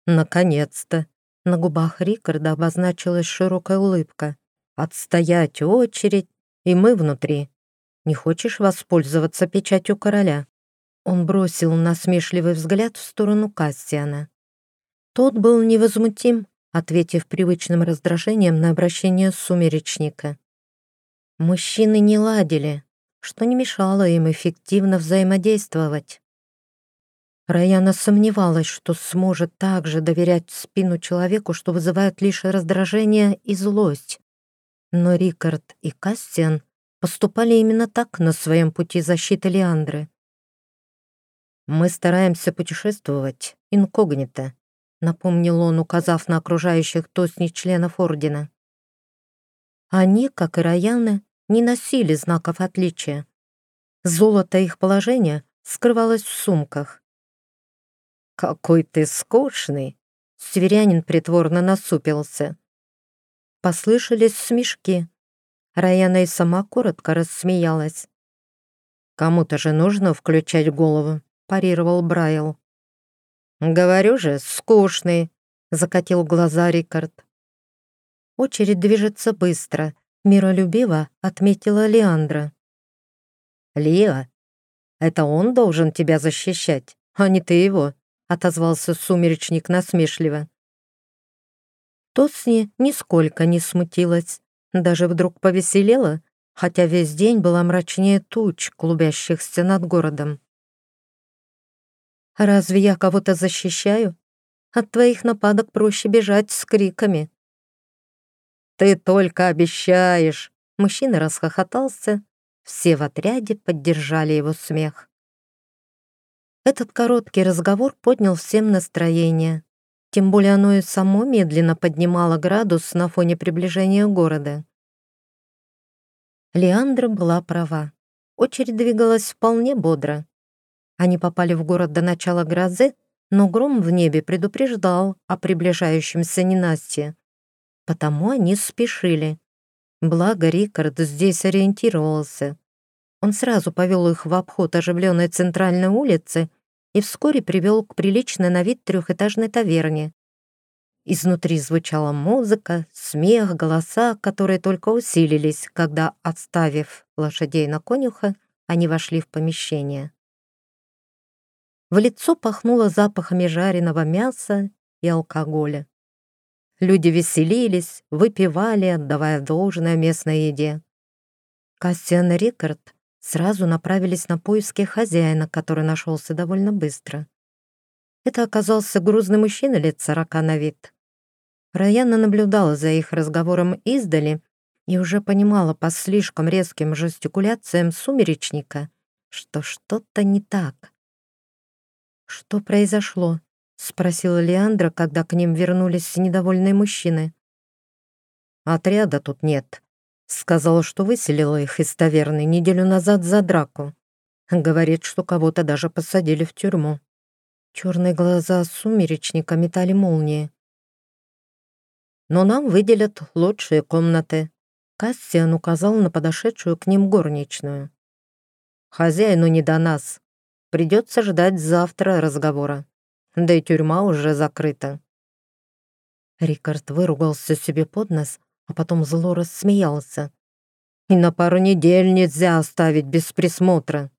Наконец-то! На губах Рикарда обозначилась широкая улыбка. «Отстоять очередь, и мы внутри. Не хочешь воспользоваться печатью короля?» Он бросил насмешливый взгляд в сторону Кассиана. Тот был невозмутим, ответив привычным раздражением на обращение сумеречника. Мужчины не ладили, что не мешало им эффективно взаимодействовать. Раяна сомневалась, что сможет также доверять спину человеку, что вызывает лишь раздражение и злость. Но Рикард и Кастиан поступали именно так на своем пути защиты Леандры. «Мы стараемся путешествовать инкогнито», напомнил он, указав на окружающих тосни членов Ордена. Они, как и Раяны, не носили знаков отличия. Золото их положения скрывалось в сумках. «Какой ты скучный!» — северянин притворно насупился. Послышались смешки. Раяна и сама коротко рассмеялась. «Кому-то же нужно включать голову», — парировал Брайл. «Говорю же, скучный», — закатил глаза Рикард. Очередь движется быстро, миролюбиво отметила Леандра. «Лиа, это он должен тебя защищать, а не ты его», — отозвался сумеречник насмешливо. Тосни нисколько не смутилась, даже вдруг повеселела, хотя весь день была мрачнее туч, клубящихся над городом. Разве я кого-то защищаю? От твоих нападок проще бежать с криками. Ты только обещаешь. Мужчина расхохотался. Все в отряде поддержали его смех. Этот короткий разговор поднял всем настроение. Тем более оно и само медленно поднимало градус на фоне приближения города. Леандра была права. Очередь двигалась вполне бодро. Они попали в город до начала грозы, но гром в небе предупреждал о приближающемся ненастье. Потому они спешили. Благо Рикард здесь ориентировался. Он сразу повел их в обход оживленной центральной улицы и вскоре привел к приличной на вид трехэтажной таверне. Изнутри звучала музыка, смех, голоса, которые только усилились, когда, отставив лошадей на конюха, они вошли в помещение. В лицо пахнуло запахами жареного мяса и алкоголя. Люди веселились, выпивали, отдавая должное местной еде. Кассиан и Рикард сразу направились на поиски хозяина, который нашелся довольно быстро. Это оказался грузный мужчина лет сорока на вид. Раяна наблюдала за их разговором издали и уже понимала по слишком резким жестикуляциям сумеречника, что что-то не так. «Что произошло?» — спросила Леандра, когда к ним вернулись недовольные мужчины. «Отряда тут нет», — сказала, что выселила их из таверны неделю назад за драку. Говорит, что кого-то даже посадили в тюрьму. Черные глаза сумеречника метали молнии. «Но нам выделят лучшие комнаты», — Кассиан указал на подошедшую к ним горничную. «Хозяину не до нас. Придется ждать завтра разговора. Да и тюрьма уже закрыта. Рикард выругался себе под нос, а потом зло рассмеялся. И на пару недель нельзя оставить без присмотра.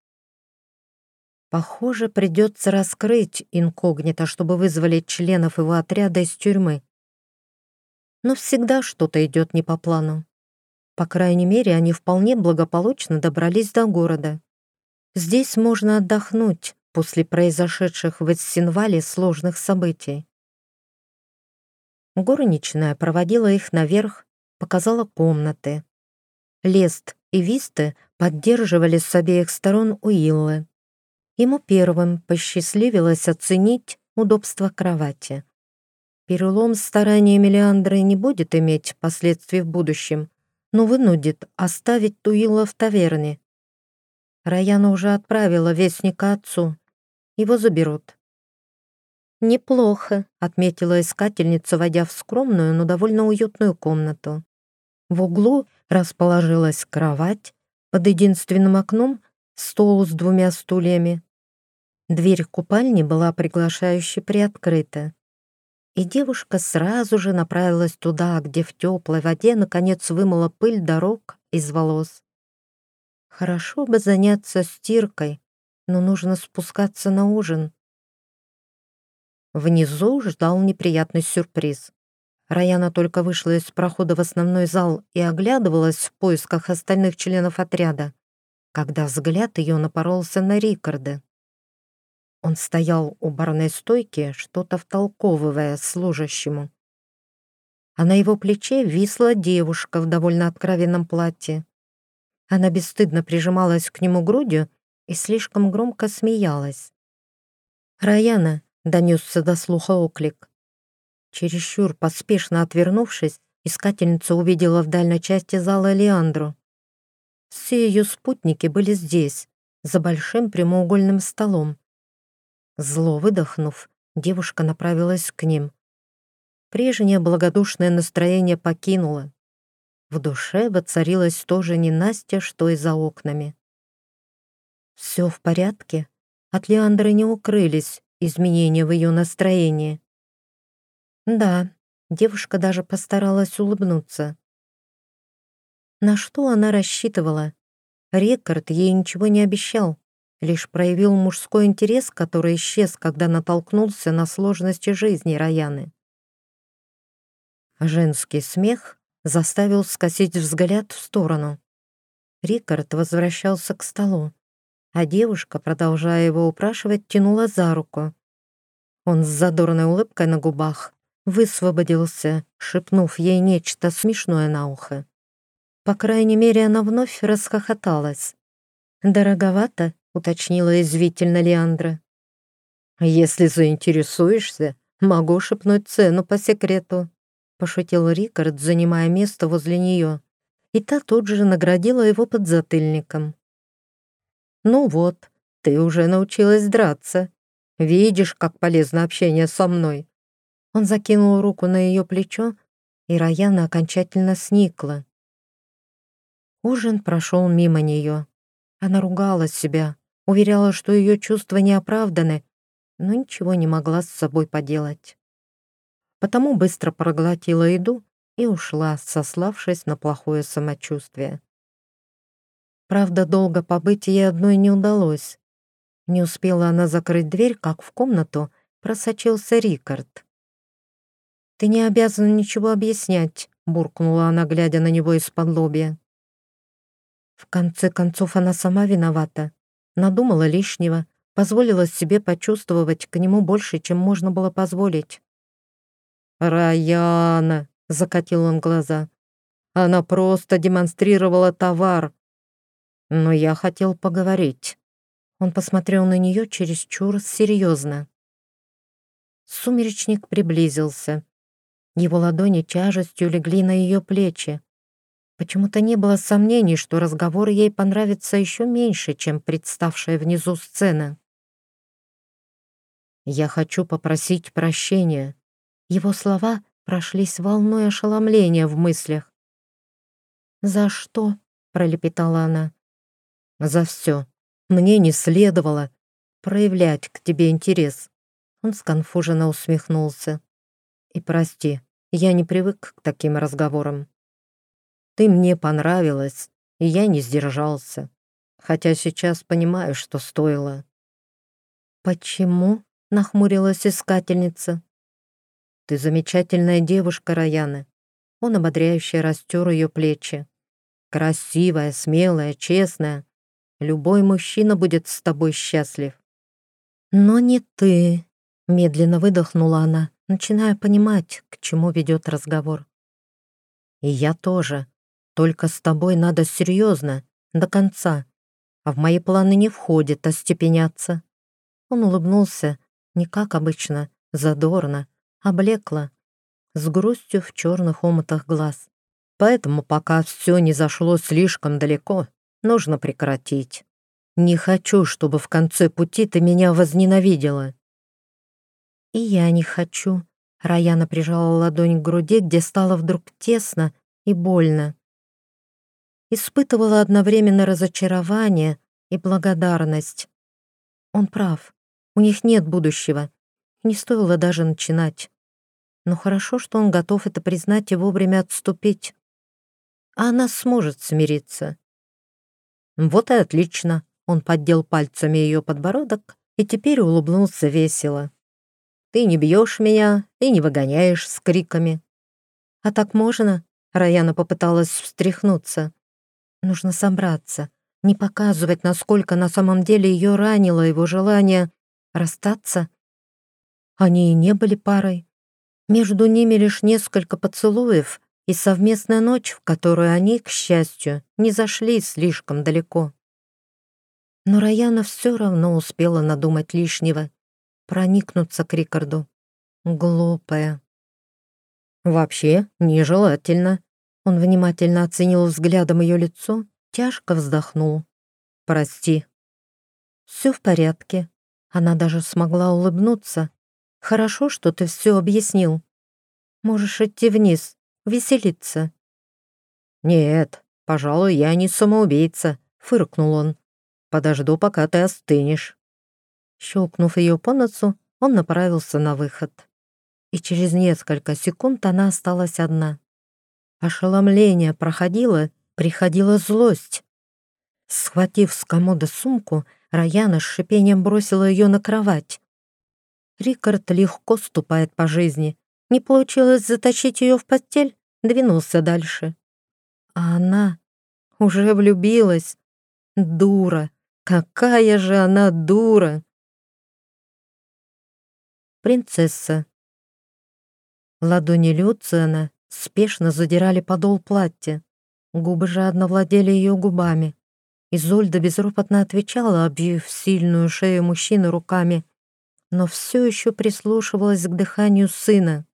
Похоже, придется раскрыть инкогнито, чтобы вызвали членов его отряда из тюрьмы. Но всегда что-то идет не по плану. По крайней мере, они вполне благополучно добрались до города. Здесь можно отдохнуть после произошедших в Эссенвале сложных событий. Горничная проводила их наверх, показала комнаты. Лест и Висты поддерживали с обеих сторон Уиллы. Ему первым посчастливилось оценить удобство кровати. Перелом стараниями Леандры не будет иметь последствий в будущем, но вынудит оставить Туила в таверне. Раяна уже отправила вестника отцу. Его заберут. «Неплохо», — отметила искательница, войдя в скромную, но довольно уютную комнату. В углу расположилась кровать, под единственным окном — стол с двумя стульями. Дверь купальни была приглашающе приоткрыта и девушка сразу же направилась туда, где в теплой воде наконец вымыла пыль дорог из волос. Хорошо бы заняться стиркой, но нужно спускаться на ужин. Внизу ждал неприятный сюрприз. Раяна только вышла из прохода в основной зал и оглядывалась в поисках остальных членов отряда, когда взгляд ее напоролся на Рикарда. Он стоял у барной стойки, что-то втолковывая служащему. А на его плече висла девушка в довольно откровенном платье. Она бесстыдно прижималась к нему грудью и слишком громко смеялась. «Раяна!» — донесся до слуха оклик. Чересчур поспешно отвернувшись, искательница увидела в дальней части зала Леандру. Все ее спутники были здесь, за большим прямоугольным столом. Зло выдохнув, девушка направилась к ним. Прежнее благодушное настроение покинуло. В душе воцарилось тоже не Настя, что и за окнами. Все в порядке. От Леандры не укрылись изменения в ее настроении. Да, девушка даже постаралась улыбнуться. На что она рассчитывала? Рекорд ей ничего не обещал лишь проявил мужской интерес, который исчез, когда натолкнулся на сложности жизни Раяны. Женский смех заставил скосить взгляд в сторону. Рикард возвращался к столу, а девушка, продолжая его упрашивать, тянула за руку. Он с задорной улыбкой на губах высвободился, шепнув ей нечто смешное на ухо. По крайней мере, она вновь расхохоталась. «Дороговато?» — уточнила извительно Леандра. «Если заинтересуешься, могу шепнуть цену по секрету», — пошутил Рикард, занимая место возле нее. И та тут же наградила его подзатыльником. «Ну вот, ты уже научилась драться. Видишь, как полезно общение со мной». Он закинул руку на ее плечо, и Раяна окончательно сникла. Ужин прошел мимо нее. Она ругала себя, уверяла, что ее чувства не оправданы, но ничего не могла с собой поделать. Потому быстро проглотила еду и ушла, сославшись на плохое самочувствие. Правда, долго побыть ей одной не удалось. Не успела она закрыть дверь, как в комнату просочился Рикард. «Ты не обязана ничего объяснять», — буркнула она, глядя на него из-под лобья. В конце концов, она сама виновата надумала лишнего, позволила себе почувствовать к нему больше, чем можно было позволить. «Раяна!» — закатил он глаза. «Она просто демонстрировала товар. Но я хотел поговорить». Он посмотрел на нее чересчур серьезно. Сумеречник приблизился. Его ладони тяжестью легли на ее плечи. Почему-то не было сомнений, что разговор ей понравится еще меньше, чем представшая внизу сцена. «Я хочу попросить прощения». Его слова прошлись волной ошеломления в мыслях. «За что?» — пролепетала она. «За все. Мне не следовало проявлять к тебе интерес». Он сконфуженно усмехнулся. «И прости, я не привык к таким разговорам». Ты мне понравилась, и я не сдержался, хотя сейчас понимаю, что стоило». «Почему?» — нахмурилась искательница. «Ты замечательная девушка, Раяна, Он ободряюще растер ее плечи. «Красивая, смелая, честная. Любой мужчина будет с тобой счастлив». «Но не ты», — медленно выдохнула она, начиная понимать, к чему ведет разговор. «И я тоже. Только с тобой надо серьезно, до конца. А в мои планы не входит остепеняться». Он улыбнулся, не как обычно, задорно, облекло, с грустью в черных омутах глаз. Поэтому пока все не зашло слишком далеко, нужно прекратить. Не хочу, чтобы в конце пути ты меня возненавидела. И я не хочу. Раяна прижала ладонь к груди, где стало вдруг тесно и больно. Испытывала одновременно разочарование и благодарность. Он прав. У них нет будущего. Не стоило даже начинать. Но хорошо, что он готов это признать и вовремя отступить. А она сможет смириться. Вот и отлично. Он поддел пальцами ее подбородок и теперь улыбнулся весело. Ты не бьешь меня и не выгоняешь с криками. А так можно? Раяна попыталась встряхнуться. Нужно собраться, не показывать, насколько на самом деле ее ранило его желание расстаться. Они и не были парой. Между ними лишь несколько поцелуев и совместная ночь, в которую они, к счастью, не зашли слишком далеко. Но Раяна все равно успела надумать лишнего, проникнуться к Рикарду. Глупая. «Вообще нежелательно». Он внимательно оценил взглядом ее лицо, тяжко вздохнул. «Прости». «Все в порядке». Она даже смогла улыбнуться, Хорошо, что ты все объяснил. Можешь идти вниз, веселиться». «Нет, пожалуй, я не самоубийца», — фыркнул он. «Подожду, пока ты остынешь». Щелкнув ее по носу, он направился на выход. И через несколько секунд она осталась одна. Ошеломление проходило, приходила злость. Схватив с комода сумку, Раяна с шипением бросила ее на кровать. Рикард легко ступает по жизни. Не получилось затащить ее в постель, двинулся дальше. А она уже влюбилась. Дура. Какая же она дура! Принцесса. Ладони Люциана спешно задирали подол платья. Губы жадно владели ее губами. Изольда безропотно отвечала, обвив сильную шею мужчины руками но все еще прислушивалась к дыханию сына.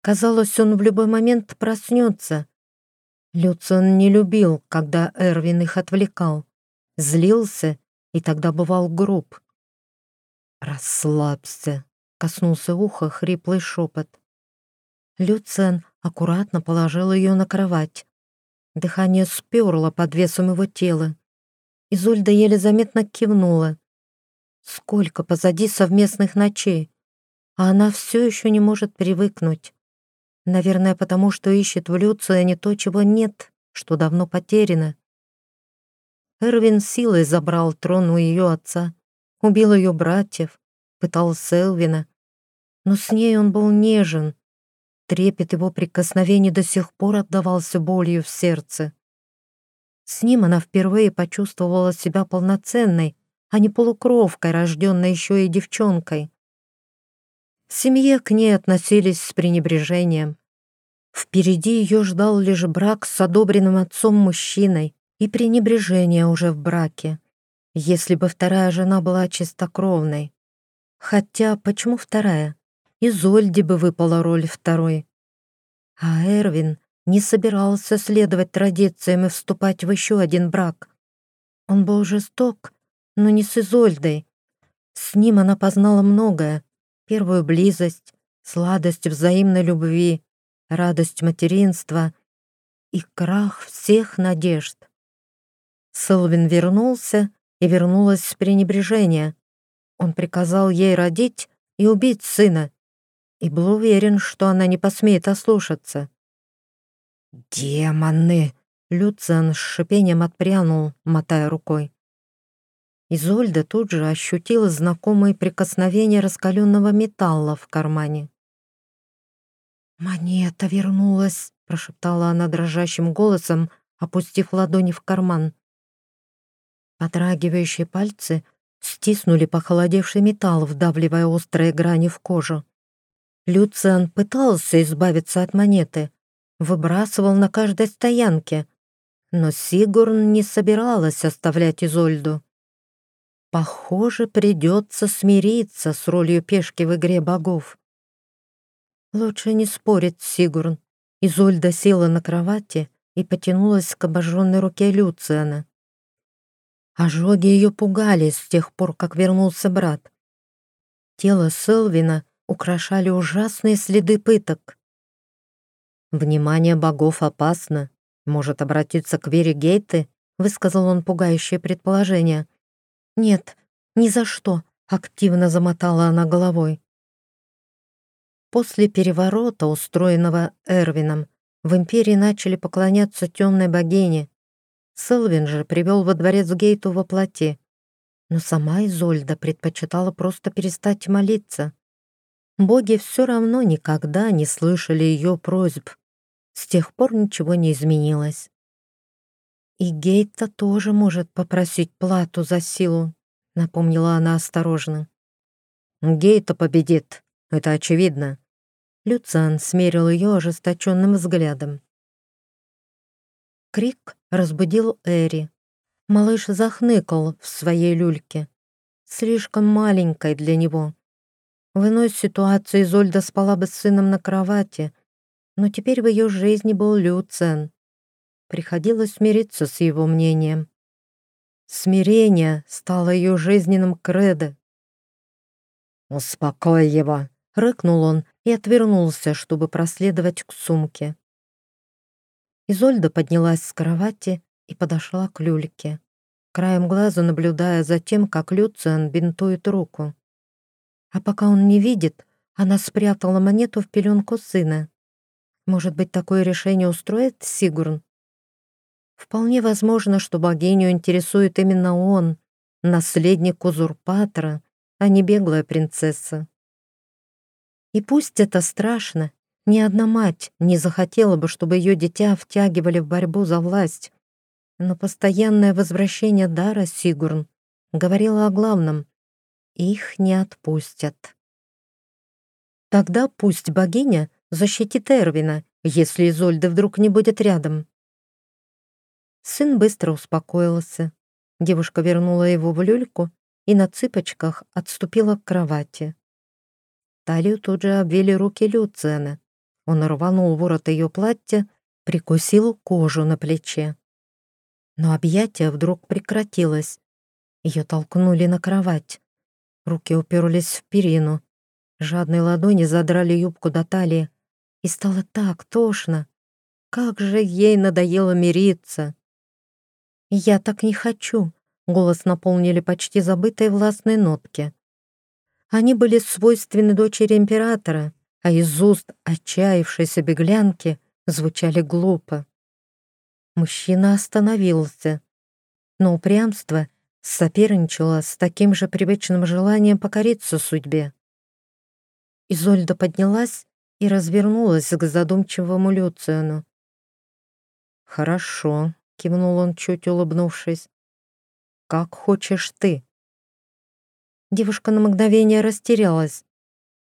Казалось, он в любой момент проснется. Люциан не любил, когда Эрвин их отвлекал. Злился и тогда бывал груб. «Расслабься», — коснулся уха хриплый шепот. Люциан аккуратно положил ее на кровать. Дыхание сперло под весом его тела. Изольда еле заметно кивнула. Сколько позади совместных ночей, а она все еще не может привыкнуть. Наверное, потому что ищет в Люции то, чего нет, что давно потеряно. Эрвин силой забрал трон у ее отца, убил ее братьев, пытал Селвина. Но с ней он был нежен. Трепет его прикосновений до сих пор отдавался болью в сердце. С ним она впервые почувствовала себя полноценной, а не полукровкой, рожденной еще и девчонкой. В семье к ней относились с пренебрежением. Впереди ее ждал лишь брак с одобренным отцом мужчиной и пренебрежение уже в браке, если бы вторая жена была чистокровной. Хотя, почему вторая? Изольде бы выпала роль второй. А Эрвин не собирался следовать традициям и вступать в еще один брак. Он был жесток но не с Изольдой. С ним она познала многое. Первую близость, сладость взаимной любви, радость материнства и крах всех надежд. Селвин вернулся, и вернулось с пренебрежения. Он приказал ей родить и убить сына, и был уверен, что она не посмеет ослушаться. «Демоны!» — Люциан с шипением отпрянул, мотая рукой. Изольда тут же ощутила знакомые прикосновения раскаленного металла в кармане. «Монета вернулась», — прошептала она дрожащим голосом, опустив ладони в карман. Подрагивающие пальцы стиснули похолодевший металл, вдавливая острые грани в кожу. Люциан пытался избавиться от монеты, выбрасывал на каждой стоянке, но Сигурн не собиралась оставлять Изольду. Похоже, придется смириться с ролью пешки в игре богов. Лучше не спорить, Сигурн. Изольда села на кровати и потянулась к обожженной руке Люциана. Ожоги ее пугали с тех пор, как вернулся брат. Тело Селвина украшали ужасные следы пыток. «Внимание богов опасно. Может обратиться к Вере Гейты?» — высказал он пугающее предположение. «Нет, ни за что», — активно замотала она головой. После переворота, устроенного Эрвином, в империи начали поклоняться темной богине. Селвин же привел во дворец Гейту во плоти. Но сама Изольда предпочитала просто перестать молиться. Боги все равно никогда не слышали ее просьб. С тех пор ничего не изменилось. «И Гейта тоже может попросить плату за силу», — напомнила она осторожно. «Гейта победит, это очевидно». Люциан смерил ее ожесточенным взглядом. Крик разбудил Эри. Малыш захныкал в своей люльке, слишком маленькой для него. В иной ситуации Зольда спала бы с сыном на кровати, но теперь в ее жизни был Люцен. Приходилось смириться с его мнением. Смирение стало ее жизненным кредо. «Успокой его!» — рыкнул он и отвернулся, чтобы проследовать к сумке. Изольда поднялась с кровати и подошла к люльке, краем глаза наблюдая за тем, как Люциан бинтует руку. А пока он не видит, она спрятала монету в пеленку сына. Может быть, такое решение устроит Сигурн? Вполне возможно, что богиню интересует именно он, наследник узурпатора, а не беглая принцесса. И пусть это страшно, ни одна мать не захотела бы, чтобы ее дитя втягивали в борьбу за власть. Но постоянное возвращение дара Сигурн говорило о главном — их не отпустят. Тогда пусть богиня защитит Эрвина, если Изольды вдруг не будет рядом. Сын быстро успокоился. Девушка вернула его в люльку и на цыпочках отступила к кровати. Талию тут же обвели руки Люциана. Он рванул ворот ее платья, прикусил кожу на плече. Но объятие вдруг прекратилось. Ее толкнули на кровать. Руки уперлись в перину. Жадные ладони задрали юбку до талии. И стало так тошно. Как же ей надоело мириться. «Я так не хочу», — голос наполнили почти забытые властные нотки. Они были свойственны дочери императора, а из уст отчаявшейся беглянки звучали глупо. Мужчина остановился, но упрямство соперничало с таким же привычным желанием покориться судьбе. Изольда поднялась и развернулась к задумчивому Люциану. «Хорошо», кивнул он, чуть улыбнувшись. «Как хочешь ты». Девушка на мгновение растерялась.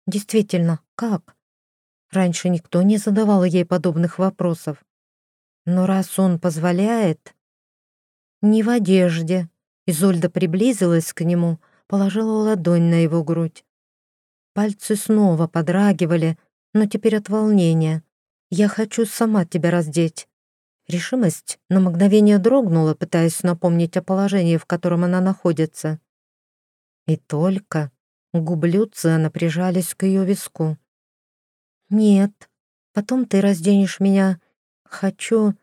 Действительно, как? Раньше никто не задавал ей подобных вопросов. Но раз он позволяет... Не в одежде. Изольда приблизилась к нему, положила ладонь на его грудь. Пальцы снова подрагивали, но теперь от волнения. «Я хочу сама тебя раздеть». Решимость на мгновение дрогнула, пытаясь напомнить о положении, в котором она находится. И только губы Люциана прижались к ее виску. «Нет, потом ты разденешь меня. Хочу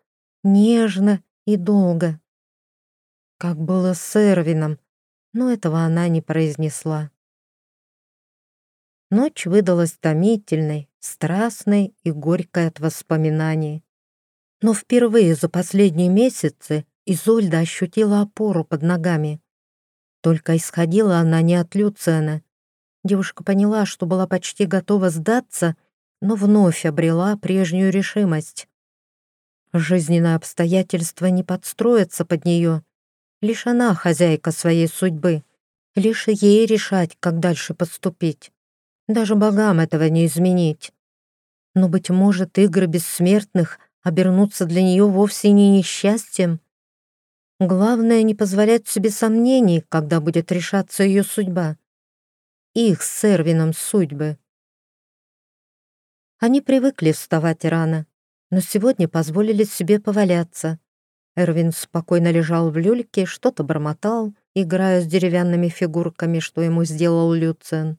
нежно и долго». Как было с Эрвином, но этого она не произнесла. Ночь выдалась томительной, страстной и горькой от воспоминаний. Но впервые за последние месяцы Изольда ощутила опору под ногами. Только исходила она не от Люциана. Девушка поняла, что была почти готова сдаться, но вновь обрела прежнюю решимость. Жизненные обстоятельства не подстроятся под нее. Лишь она хозяйка своей судьбы. Лишь ей решать, как дальше поступить. Даже богам этого не изменить. Но, быть может, игры бессмертных обернутся для нее вовсе не несчастьем. Главное, не позволять себе сомнений, когда будет решаться ее судьба. Их с Эрвином судьбы. Они привыкли вставать рано, но сегодня позволили себе поваляться. Эрвин спокойно лежал в люльке, что-то бормотал, играя с деревянными фигурками, что ему сделал Люцен.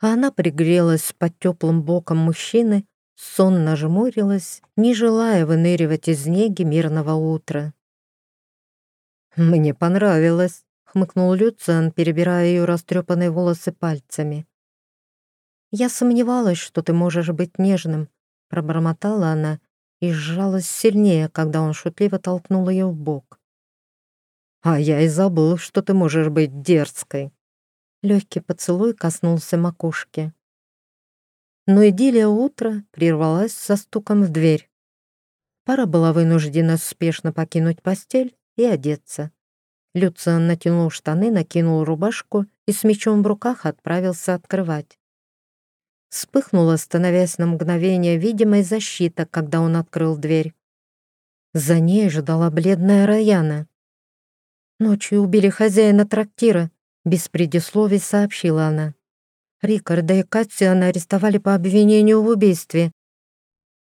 А она пригрелась под теплым боком мужчины, сонно жмурилась, не желая выныривать из неги мирного утра. «Мне понравилось», — хмыкнул Люцен, перебирая ее растрепанные волосы пальцами. «Я сомневалась, что ты можешь быть нежным», — пробормотала она и сжалась сильнее, когда он шутливо толкнул ее в бок. «А я и забыл, что ты можешь быть дерзкой». Легкий поцелуй коснулся макушки. Но идиллия утра прервалась со стуком в дверь. Пара была вынуждена спешно покинуть постель и одеться. Люциан натянул штаны, накинул рубашку и с мечом в руках отправился открывать вспыхнула, становясь на мгновение видимой защита, когда он открыл дверь. За ней ждала бледная Раяна. «Ночью убили хозяина трактира», — без предисловий сообщила она. Рикарда и Каттиана арестовали по обвинению в убийстве.